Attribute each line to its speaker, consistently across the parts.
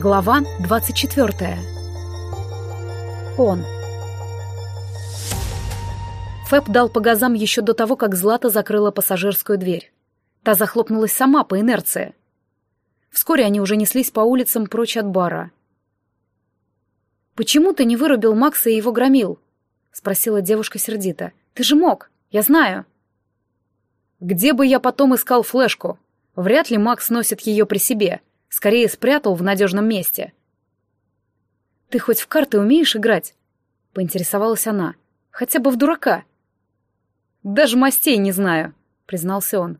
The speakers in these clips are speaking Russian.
Speaker 1: Глава 24. Он. Фэб дал по газам еще до того, как Злата закрыла пассажирскую дверь. Та захлопнулась сама по инерции. Вскоре они уже неслись по улицам прочь от бара. «Почему ты не вырубил Макса и его громил?» — спросила девушка сердито. «Ты же мог, я знаю».
Speaker 2: «Где бы я потом искал флешку? Вряд ли Макс носит ее при себе. Скорее спрятал в надежном месте».
Speaker 1: «Ты хоть в карты умеешь играть?» — поинтересовалась она. «Хотя бы в дурака».
Speaker 2: «Даже мастей не знаю», — признался он.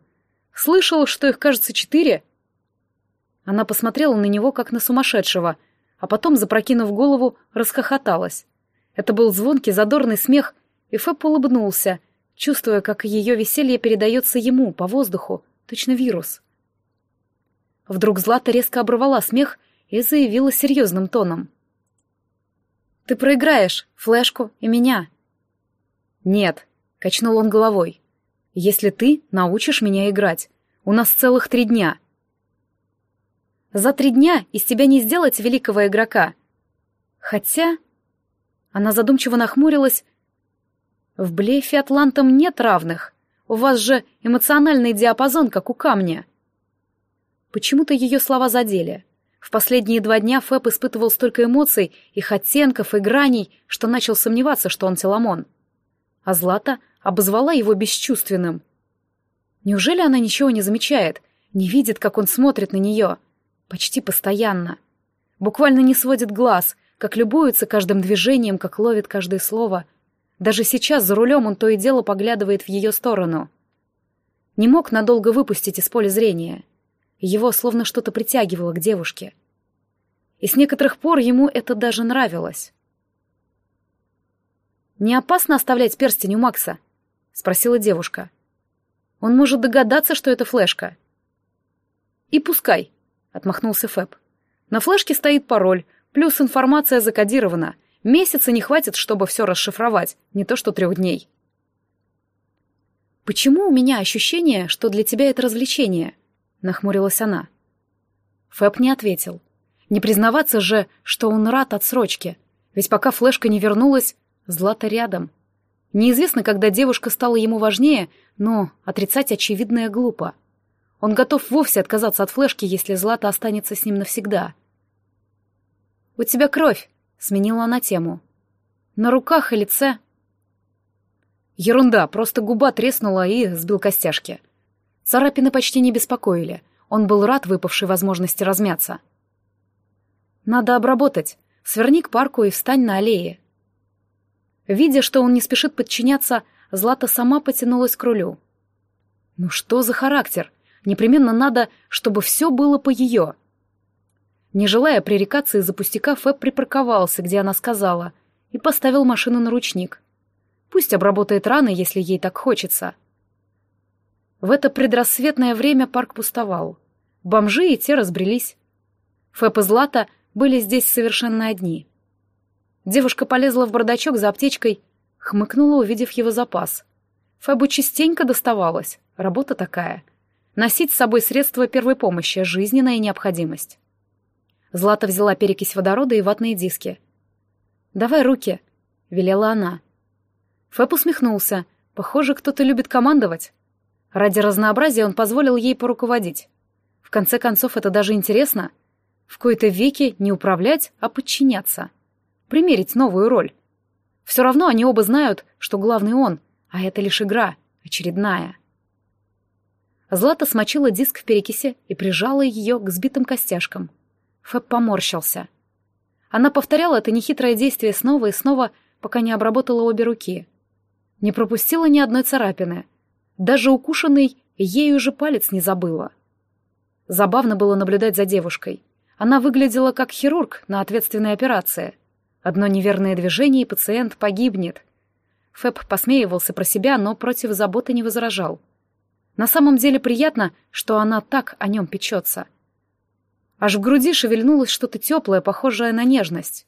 Speaker 2: «Слышал, что их, кажется, четыре».
Speaker 1: Она посмотрела на него, как на сумасшедшего, а потом, запрокинув голову, расхохоталась. Это был звонкий, задорный смех, и Фэб улыбнулся, чувствуя, как ее веселье передается ему по воздуху, точно вирус. Вдруг Злата резко оборвала смех и заявила серьезным тоном. «Ты проиграешь флешку и меня».
Speaker 2: «Нет», — качнул он головой. «Если ты научишь меня играть, у нас целых три дня».
Speaker 1: «За три дня из тебя не сделать великого игрока. Хотя...» Она задумчиво нахмурилась. «В блефе Атлантам нет равных. У вас же эмоциональный диапазон, как у камня». Почему-то ее слова задели. В последние два дня Фэб испытывал столько эмоций, их оттенков и граней, что начал сомневаться, что он Теламон. А Злата обозвала его бесчувственным. Неужели она ничего не замечает, не видит, как он смотрит на нее? Почти постоянно. Буквально не сводит глаз, как любуется каждым движением, как ловит каждое слово. Даже сейчас за рулем он то и дело поглядывает в ее сторону. Не мог надолго выпустить из поля зрения — его словно что-то притягивало к девушке. И с некоторых пор ему это даже нравилось. «Не опасно оставлять перстень у Макса?» — спросила девушка. «Он может догадаться, что это флешка». «И пускай», — отмахнулся Фэб. «На флешке стоит пароль, плюс информация закодирована. Месяца не хватит, чтобы все расшифровать, не то что трех дней». «Почему у меня ощущение, что для тебя это развлечение?» — нахмурилась она. Фэб не ответил. Не признаваться же, что он рад отсрочке, ведь пока флешка не вернулась, Злата рядом. Неизвестно, когда девушка стала ему важнее, но отрицать очевидное глупо. Он готов вовсе отказаться от флешки, если Злата останется с ним навсегда. «У тебя кровь», — сменила она тему. «На руках и лице».
Speaker 2: Ерунда, просто губа треснула и сбил костяшки. Царапины почти не беспокоили. Он был рад выпавшей возможности размяться.
Speaker 1: «Надо обработать. Сверни к парку и встань на аллее». Видя, что он не спешит подчиняться, Злата сама потянулась к рулю. «Ну что за характер? Непременно надо, чтобы все было по ее». Не желая пререкаться из-за пустяка, Фэб припарковался, где она сказала, и поставил машину на ручник. Пусть обработает раны, если ей так хочется. В это предрассветное время парк пустовал. Бомжи и те разбрелись. Фэп и Злата были здесь совершенно одни. Девушка полезла в бардачок за аптечкой, хмыкнула, увидев его запас. Фэбу частенько доставалось, работа такая. Носить с собой средства первой помощи — жизненная необходимость. Злата взяла перекись водорода и ватные диски. «Давай руки», — велела она. Фэб усмехнулся. Похоже, кто-то любит командовать. Ради разнообразия он позволил ей поруководить. В конце концов, это даже интересно. В кои-то веки не управлять, а подчиняться. Примерить новую роль. Все равно они оба знают, что главный он, а это лишь игра, очередная. Злата смочила диск в перекисе и прижала ее к сбитым костяшкам. Фэб поморщился. Она повторяла это нехитрое действие снова и снова, пока не обработала обе руки. Не пропустила ни одной царапины — даже укушенный ею же палец не забыла. Забавно было наблюдать за девушкой. Она выглядела как хирург на ответственной операции. Одно неверное движение, и пациент погибнет. Фэб посмеивался про себя, но против заботы не возражал. На самом деле приятно, что она так о нем печется. Аж в груди шевельнулось что-то теплое, похожее на нежность.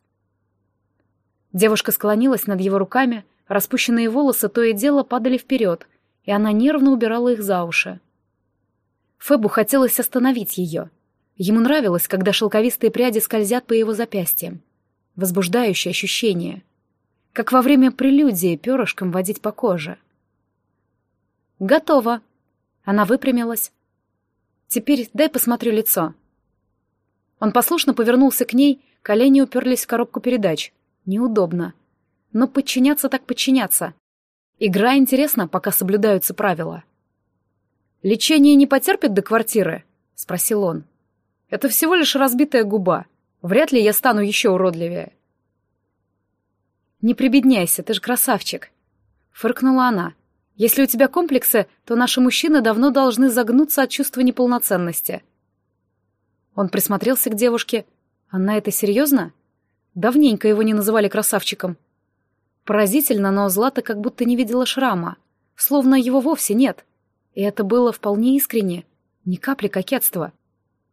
Speaker 1: Девушка склонилась над его руками, распущенные волосы то и дело падали вперед — и она нервно убирала их за уши. Фебу хотелось остановить ее. Ему нравилось, когда шелковистые пряди скользят по его запястьям. Возбуждающее ощущение. Как во время прелюдии перышком водить по коже. «Готово!» Она выпрямилась. «Теперь дай посмотрю лицо». Он послушно повернулся к ней, колени уперлись в коробку передач. Неудобно. Но подчиняться так подчиняться. Игра интересна, пока соблюдаются правила. «Лечение не потерпит до квартиры?» — спросил он. «Это всего лишь разбитая губа. Вряд ли я стану еще уродливее». «Не прибедняйся, ты ж красавчик», — фыркнула она. «Если у тебя комплексы, то наши мужчины давно должны загнуться от чувства неполноценности». Он присмотрелся к девушке. «Она это серьезно?» Давненько его не называли красавчиком. Поразительно, но Злата как будто не видела шрама, словно его вовсе нет. И это было вполне искренне, ни капли кокетства.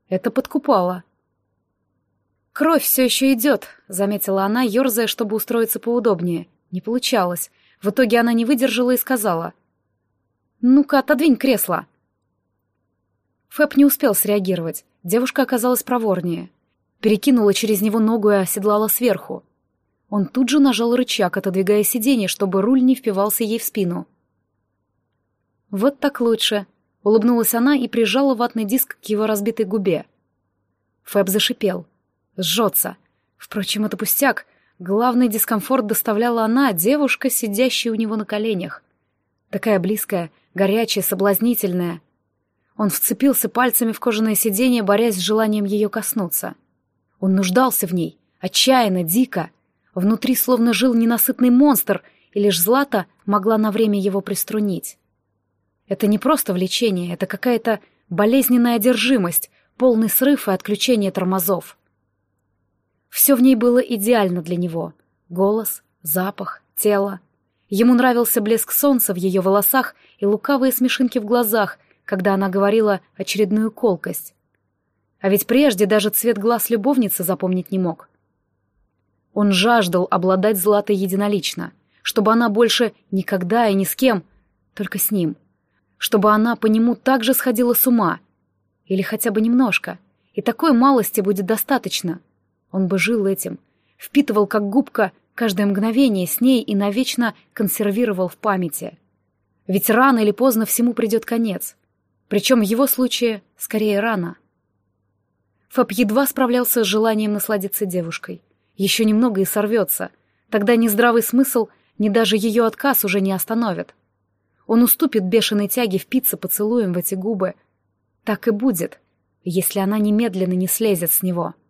Speaker 1: Это подкупало. «Кровь все еще идет», — заметила она, ерзая, чтобы устроиться поудобнее. Не получалось. В итоге она не выдержала и сказала. «Ну-ка, отодвинь кресло». Фэб не успел среагировать. Девушка оказалась проворнее. Перекинула через него ногу и оседлала сверху. Он тут же нажал рычаг, отодвигая сиденье, чтобы руль не впивался ей в спину. «Вот так лучше», — улыбнулась она и прижала ватный диск к его разбитой губе. Фэб зашипел. «Жжется. Впрочем, это пустяк. Главный дискомфорт доставляла она, девушка, сидящая у него на коленях. Такая близкая, горячая, соблазнительная. Он вцепился пальцами в кожаное сиденье, борясь с желанием ее коснуться. Он нуждался в ней, отчаянно, дико. Внутри словно жил ненасытный монстр, и лишь Злата могла на время его приструнить. Это не просто влечение, это какая-то болезненная одержимость, полный срыв и отключение тормозов. Все в ней было идеально для него. Голос, запах, тело. Ему нравился блеск солнца в ее волосах и лукавые смешинки в глазах, когда она говорила очередную колкость. А ведь прежде даже цвет глаз любовницы запомнить не мог. Он жаждал обладать Златой единолично, чтобы она больше никогда и ни с кем, только с ним. Чтобы она по нему также сходила с ума. Или хотя бы немножко. И такой малости будет достаточно. Он бы жил этим, впитывал как губка каждое мгновение с ней и навечно консервировал в памяти. Ведь рано или поздно всему придет конец. Причем в его случае скорее рано. Фаб едва справлялся с желанием насладиться девушкой. Еще немного и сорвется. Тогда ни здравый смысл, ни даже ее отказ уже не остановят. Он уступит бешеной тяге впиться поцелуем в эти губы. Так и будет, если она немедленно не слезет с него. —